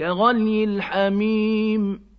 كغلي الحميم